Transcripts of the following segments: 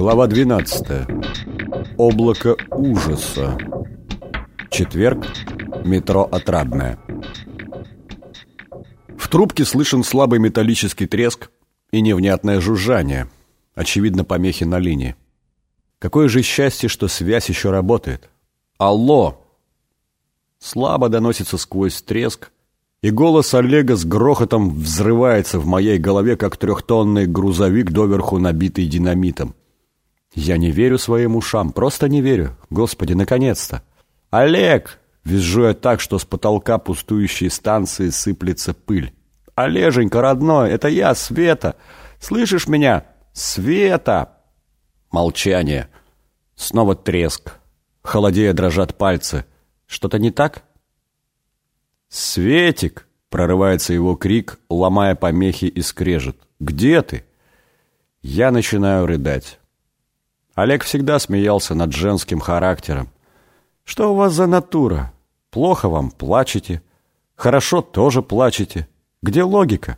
Глава 12. Облако ужаса. Четверг. Метро Отрадное. В трубке слышен слабый металлический треск и невнятное жужжание. Очевидно, помехи на линии. Какое же счастье, что связь еще работает. Алло! Слабо доносится сквозь треск, и голос Олега с грохотом взрывается в моей голове, как трехтонный грузовик, доверху набитый динамитом. Я не верю своим ушам, просто не верю. Господи, наконец-то! Олег! Визжу я так, что с потолка пустующей станции сыплется пыль. «Олеженька, родной, это я, Света! Слышишь меня? Света!» Молчание. Снова треск. Холодея дрожат пальцы. «Что-то не так?» «Светик!» — прорывается его крик, ломая помехи и скрежет. «Где ты?» Я начинаю рыдать. Олег всегда смеялся над женским характером. «Что у вас за натура? Плохо вам, плачете. Хорошо, тоже плачете. Где логика?»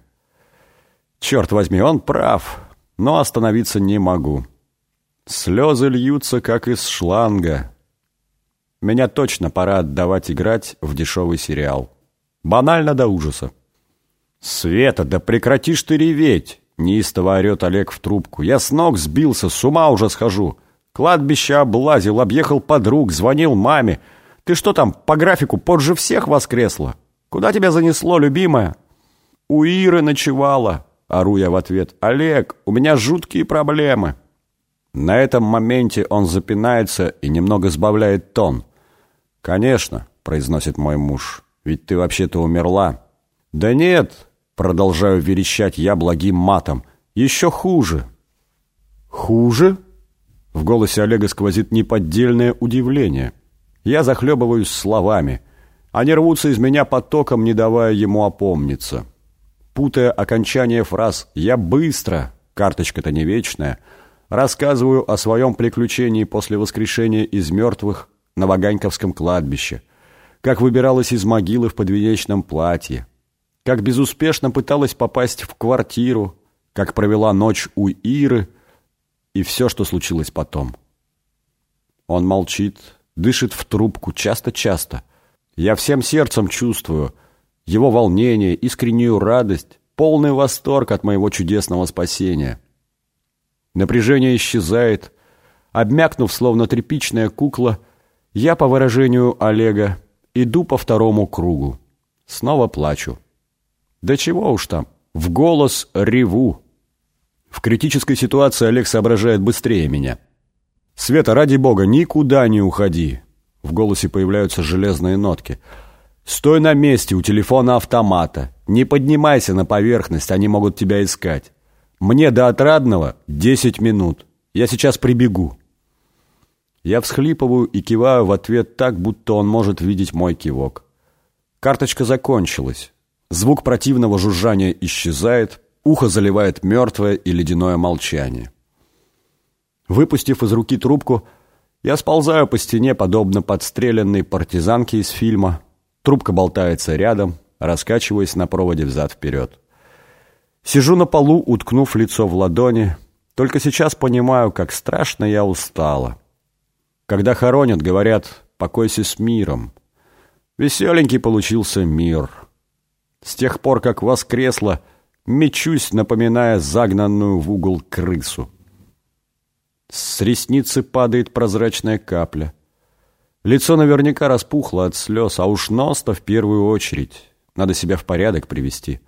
«Черт возьми, он прав, но остановиться не могу. Слезы льются, как из шланга. Меня точно пора отдавать играть в дешевый сериал». Банально до ужаса. «Света, да прекратишь ты реветь!» Неистово орет Олег в трубку. «Я с ног сбился, с ума уже схожу. Кладбище облазил, объехал подруг, звонил маме. Ты что там, по графику позже всех воскресла? Куда тебя занесло, любимая?» «У Иры ночевала», — ору я в ответ. «Олег, у меня жуткие проблемы». На этом моменте он запинается и немного сбавляет тон. «Конечно», — произносит мой муж, ведь ты вообще-то умерла». «Да нет», — продолжаю верещать я благим матом, — «еще хуже». «Хуже?» В голосе Олега сквозит неподдельное удивление. Я захлебываюсь словами. Они рвутся из меня потоком, не давая ему опомниться. Путая окончание фраз «я быстро», карточка-то не вечная, рассказываю о своем приключении после воскрешения из мертвых на Ваганьковском кладбище — как выбиралась из могилы в подвенечном платье, как безуспешно пыталась попасть в квартиру, как провела ночь у Иры и все, что случилось потом. Он молчит, дышит в трубку часто-часто. Я всем сердцем чувствую его волнение, искреннюю радость, полный восторг от моего чудесного спасения. Напряжение исчезает. Обмякнув, словно тряпичная кукла, я, по выражению Олега, Иду по второму кругу. Снова плачу. Да чего уж там, в голос реву. В критической ситуации Олег соображает быстрее меня. «Света, ради бога, никуда не уходи!» В голосе появляются железные нотки. «Стой на месте у телефона автомата. Не поднимайся на поверхность, они могут тебя искать. Мне до отрадного десять минут. Я сейчас прибегу». Я всхлипываю и киваю в ответ так, будто он может видеть мой кивок. Карточка закончилась. Звук противного жужжания исчезает, ухо заливает мертвое и ледяное молчание. Выпустив из руки трубку, я сползаю по стене, подобно подстреленной партизанке из фильма. Трубка болтается рядом, раскачиваясь на проводе взад-вперед. Сижу на полу, уткнув лицо в ладони. Только сейчас понимаю, как страшно я устала. Когда хоронят, говорят «покойся с миром». Веселенький получился мир. С тех пор, как воскресла, мечусь, напоминая загнанную в угол крысу. С ресницы падает прозрачная капля. Лицо наверняка распухло от слез, а уж нос-то в первую очередь. Надо себя в порядок привести.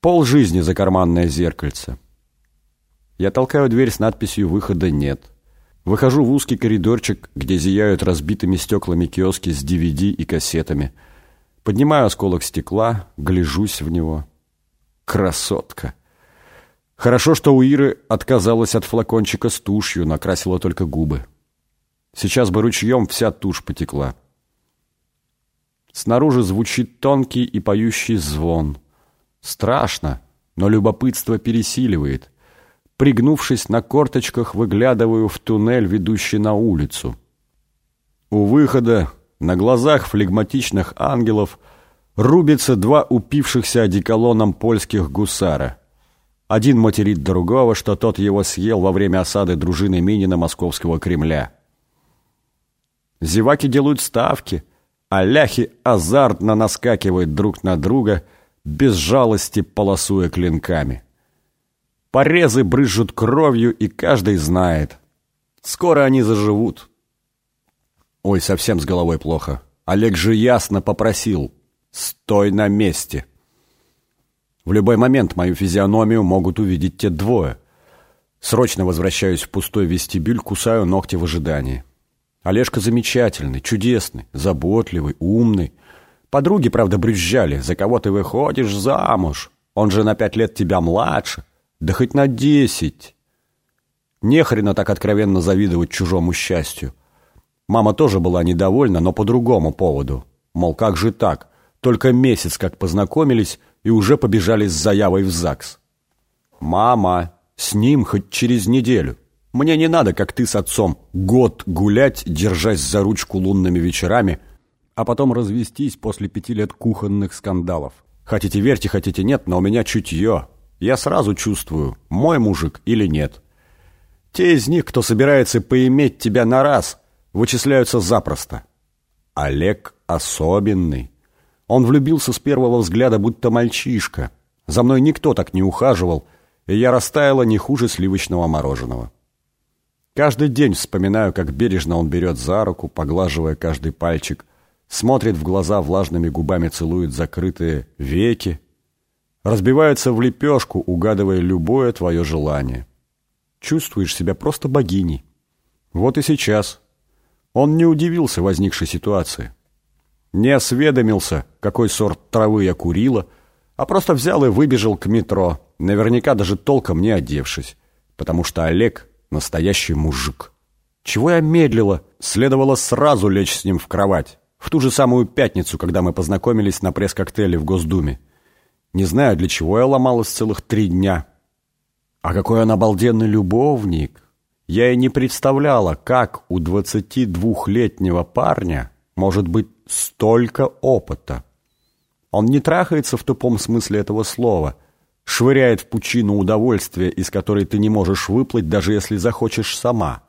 Пол жизни за карманное зеркальце. Я толкаю дверь с надписью «Выхода нет». Выхожу в узкий коридорчик, где зияют разбитыми стеклами киоски с DVD и кассетами. Поднимаю осколок стекла, гляжусь в него. Красотка! Хорошо, что у Иры отказалась от флакончика с тушью, накрасила только губы. Сейчас бы ручьем вся тушь потекла. Снаружи звучит тонкий и поющий звон. Страшно, но любопытство пересиливает. Пригнувшись на корточках, выглядываю в туннель, ведущий на улицу. У выхода, на глазах флегматичных ангелов, рубятся два упившихся одеколоном польских гусара. Один материт другого, что тот его съел во время осады дружины Минина московского Кремля. Зеваки делают ставки, а ляхи азартно наскакивают друг на друга, без жалости полосуя клинками. Порезы брызжут кровью, и каждый знает. Скоро они заживут. Ой, совсем с головой плохо. Олег же ясно попросил «Стой на месте!» В любой момент мою физиономию могут увидеть те двое. Срочно возвращаюсь в пустой вестибюль, кусаю ногти в ожидании. Олежка замечательный, чудесный, заботливый, умный. Подруги, правда, брюзжали. За кого ты выходишь замуж? Он же на пять лет тебя младше. Да хоть на десять. Нехрена так откровенно завидовать чужому счастью. Мама тоже была недовольна, но по другому поводу. Мол, как же так? Только месяц как познакомились и уже побежали с заявой в ЗАГС. «Мама, с ним хоть через неделю. Мне не надо, как ты с отцом, год гулять, держась за ручку лунными вечерами, а потом развестись после пяти лет кухонных скандалов. Хотите верьте, хотите нет, но у меня чутье. Я сразу чувствую, мой мужик или нет. Те из них, кто собирается поиметь тебя на раз, вычисляются запросто. Олег особенный. Он влюбился с первого взгляда, будто мальчишка. За мной никто так не ухаживал, и я растаяла не хуже сливочного мороженого. Каждый день вспоминаю, как бережно он берет за руку, поглаживая каждый пальчик, смотрит в глаза влажными губами, целует закрытые веки, разбивается в лепешку, угадывая любое твое желание. Чувствуешь себя просто богиней. Вот и сейчас. Он не удивился возникшей ситуации. Не осведомился, какой сорт травы я курила, а просто взял и выбежал к метро, наверняка даже толком не одевшись, потому что Олег — настоящий мужик. Чего я медлила? Следовало сразу лечь с ним в кровать. В ту же самую пятницу, когда мы познакомились на пресс-коктейле в Госдуме. Не знаю, для чего я ломалась целых три дня. А какой он обалденный любовник! Я и не представляла, как у 22-летнего парня может быть столько опыта. Он не трахается в тупом смысле этого слова, швыряет в пучину удовольствия, из которой ты не можешь выплыть, даже если захочешь сама.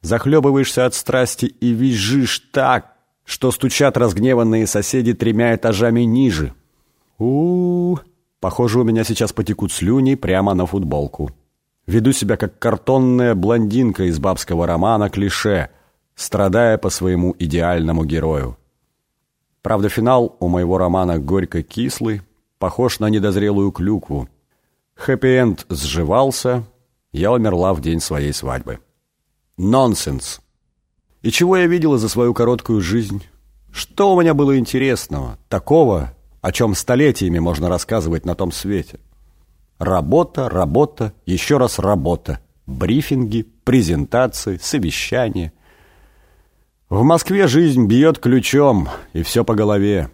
Захлебываешься от страсти и визжишь так, что стучат разгневанные соседи тремя этажами ниже. у у, -у. Похоже, у меня сейчас потекут слюни прямо на футболку. Веду себя как картонная блондинка из бабского романа «Клише», страдая по своему идеальному герою. Правда, финал у моего романа горько-кислый, похож на недозрелую клюкву. Хэппи-энд сживался, я умерла в день своей свадьбы. Нонсенс. И чего я видела за свою короткую жизнь? Что у меня было интересного, такого, о чем столетиями можно рассказывать на том свете? Работа, работа, еще раз работа. Брифинги, презентации, совещания. В Москве жизнь бьет ключом, и все по голове.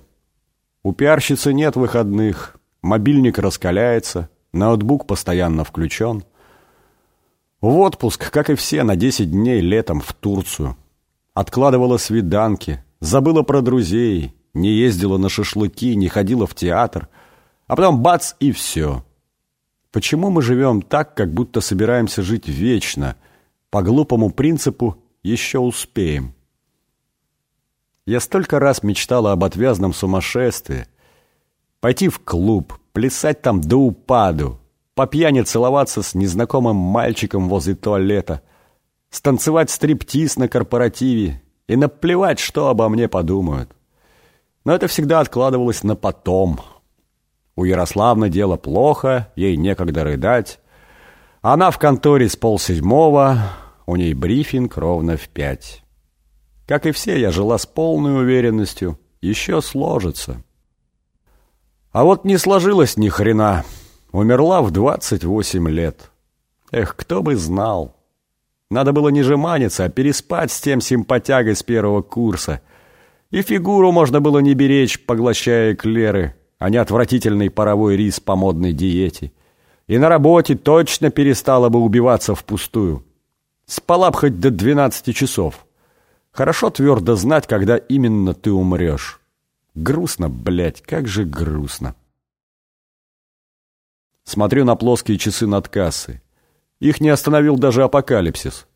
У пиарщицы нет выходных, мобильник раскаляется, ноутбук постоянно включен. В отпуск, как и все, на 10 дней летом в Турцию. Откладывала свиданки, забыла про друзей, не ездила на шашлыки, не ходила в театр. А потом бац и все. Почему мы живем так, как будто собираемся жить вечно? По глупому принципу «еще успеем». Я столько раз мечтала об отвязном сумасшествии. Пойти в клуб, плясать там до упаду, по пьяни целоваться с незнакомым мальчиком возле туалета, станцевать стриптиз на корпоративе и наплевать, что обо мне подумают. Но это всегда откладывалось на потом. У Ярославны дело плохо, ей некогда рыдать. Она в конторе с полседьмого, у ней брифинг ровно в пять. Как и все, я жила с полной уверенностью. Еще сложится. А вот не сложилось ни хрена. Умерла в 28 лет. Эх, кто бы знал. Надо было не жеманиться, а переспать с тем симпатягой с первого курса. И фигуру можно было не беречь, поглощая эклеры, а не отвратительный паровой рис по модной диете. И на работе точно перестала бы убиваться впустую. Спала б хоть до 12 часов. Хорошо твердо знать, когда именно ты умрешь. Грустно, блядь, как же грустно. Смотрю на плоские часы над кассой. Их не остановил даже апокалипсис.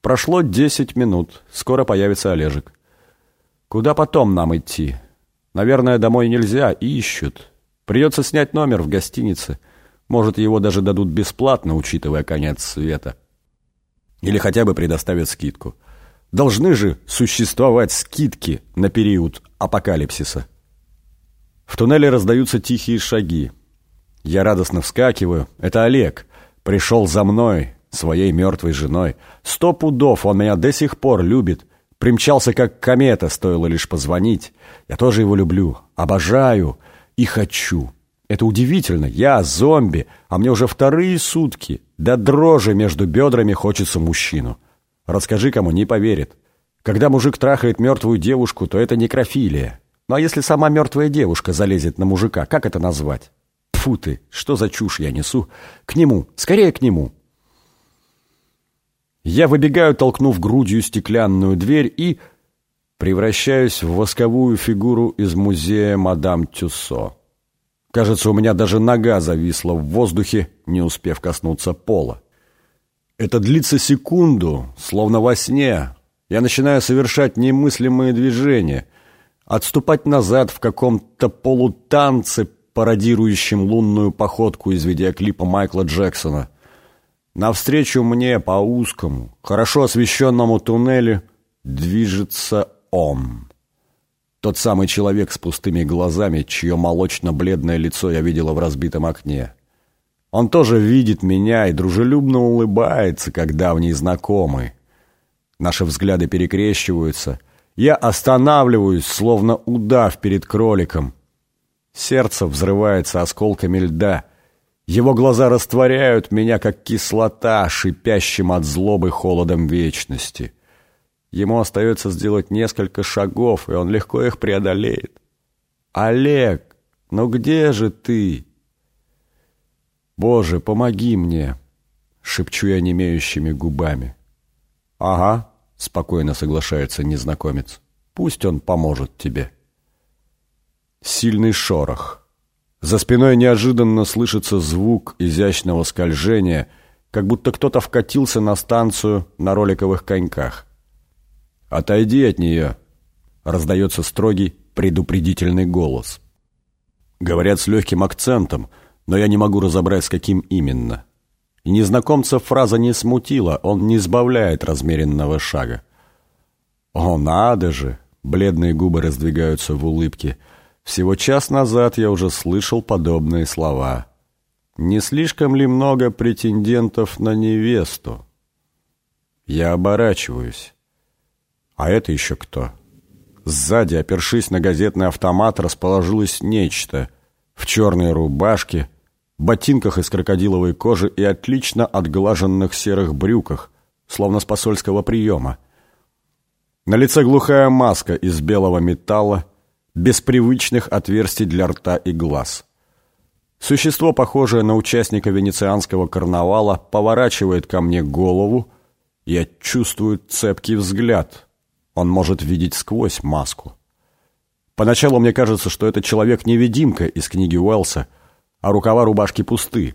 Прошло десять минут. Скоро появится Олежек. Куда потом нам идти? Наверное, домой нельзя, ищут. Придется снять номер в гостинице. Может, его даже дадут бесплатно, учитывая конец света. Или хотя бы предоставят скидку. Должны же существовать скидки на период апокалипсиса. В туннеле раздаются тихие шаги. Я радостно вскакиваю. Это Олег. Пришел за мной, своей мертвой женой. Сто пудов он меня до сих пор любит. Примчался как комета, стоило лишь позвонить. Я тоже его люблю, обожаю и хочу. Это удивительно. Я зомби, а мне уже вторые сутки. До дрожи между бедрами хочется мужчину. Расскажи кому, не поверит. Когда мужик трахает мертвую девушку, то это некрофилия. Ну а если сама мертвая девушка залезет на мужика, как это назвать? Фу ты, что за чушь я несу? К нему, скорее к нему. Я выбегаю, толкнув грудью стеклянную дверь и превращаюсь в восковую фигуру из музея мадам Тюссо. Кажется, у меня даже нога зависла в воздухе, не успев коснуться пола. Это длится секунду, словно во сне. Я начинаю совершать немыслимые движения, отступать назад в каком-то полутанце, пародирующим лунную походку из видеоклипа Майкла Джексона. Навстречу мне по узкому, хорошо освещенному туннелю движется он. Тот самый человек с пустыми глазами, чье молочно-бледное лицо я видела в разбитом окне. Он тоже видит меня и дружелюбно улыбается, как давний знакомый. Наши взгляды перекрещиваются. Я останавливаюсь, словно удав перед кроликом — Сердце взрывается осколками льда. Его глаза растворяют меня, как кислота, шипящим от злобы холодом вечности. Ему остается сделать несколько шагов, и он легко их преодолеет. «Олег, ну где же ты?» «Боже, помоги мне!» — шепчу я немеющими губами. «Ага», — спокойно соглашается незнакомец. «Пусть он поможет тебе». Сильный шорох. За спиной неожиданно слышится звук изящного скольжения, как будто кто-то вкатился на станцию на роликовых коньках. «Отойди от нее!» — раздается строгий предупредительный голос. Говорят с легким акцентом, но я не могу разобрать, с каким именно. И незнакомца фраза не смутила, он не сбавляет размеренного шага. «О, надо же!» — бледные губы раздвигаются в улыбке — всего час назад я уже слышал подобные слова. Не слишком ли много претендентов на невесту? Я оборачиваюсь. А это еще кто? Сзади, опершись на газетный автомат, расположилось нечто. В черной рубашке, ботинках из крокодиловой кожи и отлично отглаженных серых брюках, словно с посольского приема. На лице глухая маска из белого металла, без привычных отверстий для рта и глаз. Существо, похожее на участника венецианского карнавала, поворачивает ко мне голову. Я чувствую цепкий взгляд. Он может видеть сквозь маску. Поначалу мне кажется, что это человек-невидимка из книги Уэллса, а рукава рубашки пусты.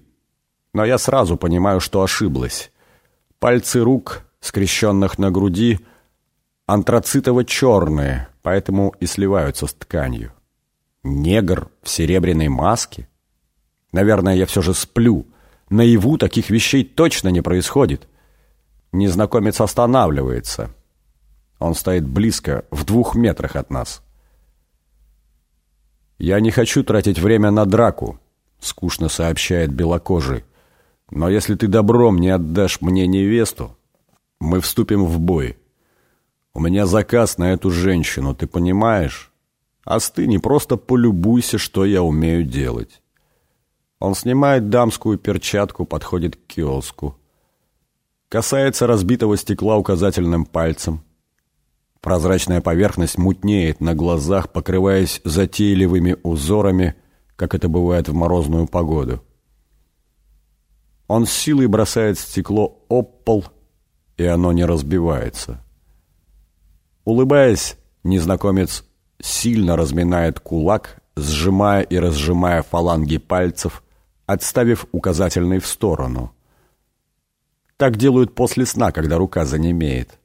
Но я сразу понимаю, что ошиблась. Пальцы рук, скрещенных на груди, антрацитово-черные, поэтому и сливаются с тканью. Негр в серебряной маске? Наверное, я все же сплю. Наяву таких вещей точно не происходит. Незнакомец останавливается. Он стоит близко, в двух метрах от нас. «Я не хочу тратить время на драку», — скучно сообщает белокожий. «Но если ты добром не отдашь мне невесту, мы вступим в бой». У меня заказ на эту женщину, ты понимаешь? Остынь и просто полюбуйся, что я умею делать. Он снимает дамскую перчатку, подходит к киоску. Касается разбитого стекла указательным пальцем. Прозрачная поверхность мутнеет на глазах, покрываясь затейливыми узорами, как это бывает в морозную погоду. Он с силой бросает стекло об пол, и оно не разбивается. Улыбаясь, незнакомец сильно разминает кулак, сжимая и разжимая фаланги пальцев, отставив указательный в сторону. Так делают после сна, когда рука занемеет.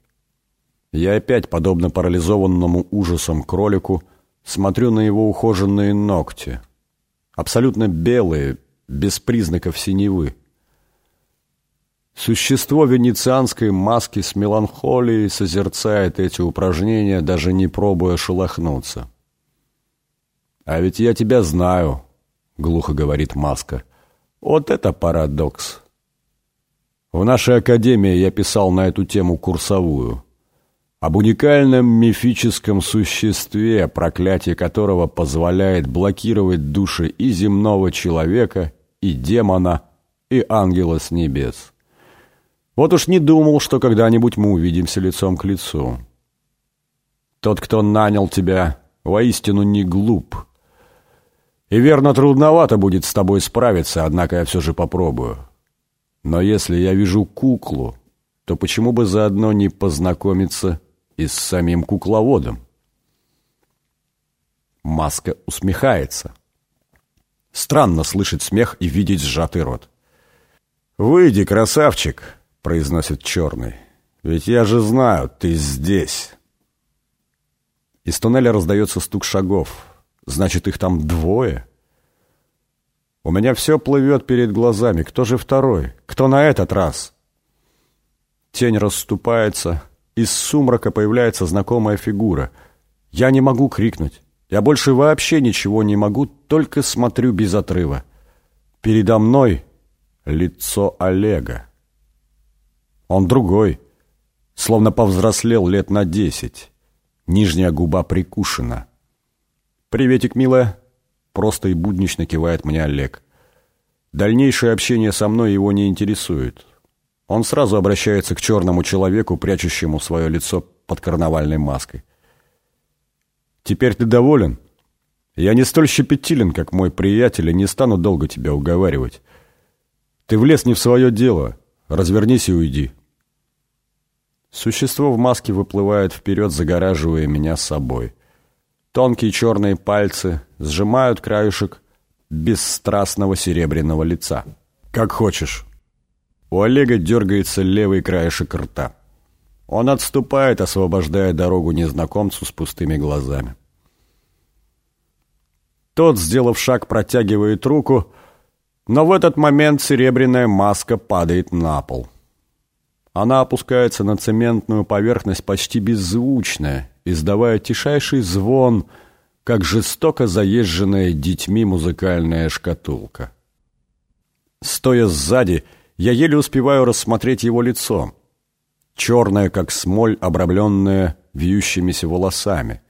Я опять, подобно парализованному ужасом кролику, смотрю на его ухоженные ногти. Абсолютно белые, без признаков синевы. Существо венецианской маски с меланхолией созерцает эти упражнения, даже не пробуя шелохнуться. «А ведь я тебя знаю», — глухо говорит маска. «Вот это парадокс. В нашей академии я писал на эту тему курсовую. Об уникальном мифическом существе, проклятие которого позволяет блокировать души и земного человека, и демона, и ангела с небес. Вот уж не думал, что когда-нибудь мы увидимся лицом к лицу. Тот, кто нанял тебя, воистину не глуп. И верно, трудновато будет с тобой справиться, однако я все же попробую. Но если я вижу куклу, то почему бы заодно не познакомиться и с самим кукловодом? Маска усмехается. Странно слышать смех и видеть сжатый рот. «Выйди, красавчик!» — произносит черный. «Ведь я же знаю, ты здесь!» Из туннеля раздается стук шагов. Значит, их там двое? У меня все плывет перед глазами. Кто же второй? Кто на этот раз? Тень расступается. Из сумрака появляется знакомая фигура. Я не могу крикнуть. Я больше вообще ничего не могу, только смотрю без отрыва. Передо мной лицо Олега. Он другой, словно повзрослел лет на десять. Нижняя губа прикушена. «Приветик, милая!» Просто и буднично кивает мне Олег. Дальнейшее общение со мной его не интересует. Он сразу обращается к черному человеку, прячущему свое лицо под карнавальной маской. «Теперь ты доволен? Я не столь щепетилен, как мой приятель, и не стану долго тебя уговаривать. Ты влез не в свое дело. Развернись и уйди». Существо в маске выплывает вперед, загораживая меня собой. Тонкие черные пальцы сжимают краюшек бесстрастного серебряного лица. «Как хочешь». У Олега дергается левый краешек рта. Он отступает, освобождая дорогу незнакомцу с пустыми глазами. Тот, сделав шаг, протягивает руку, но в этот момент серебряная маска падает на пол. Она опускается на цементную поверхность почти беззвучная, издавая тишайший звон, как жестоко заезженная детьми музыкальная шкатулка. Стоя сзади, я еле успеваю рассмотреть его лицо. Черное, как смоль, обрамленное вьющимися волосами.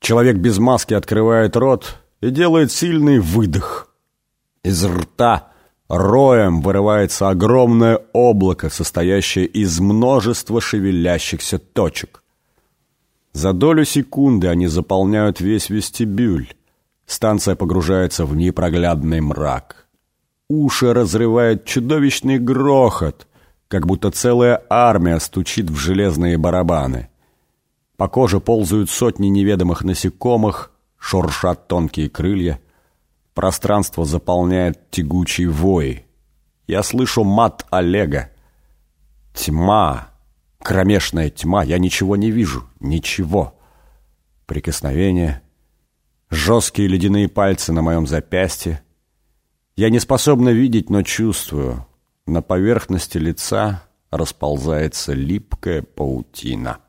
Человек без маски открывает рот и делает сильный выдох. Из рта Роем вырывается огромное облако, состоящее из множества шевелящихся точек. За долю секунды они заполняют весь вестибюль. Станция погружается в непроглядный мрак. Уши разрывает чудовищный грохот, как будто целая армия стучит в железные барабаны. По коже ползают сотни неведомых насекомых, шуршат тонкие крылья — Пространство заполняет тягучий вой. Я слышу мат Олега. Тьма, кромешная тьма, я ничего не вижу, ничего. Прикосновение, жесткие ледяные пальцы на моем запястье. Я не способна видеть, но чувствую. На поверхности лица расползается липкая паутина.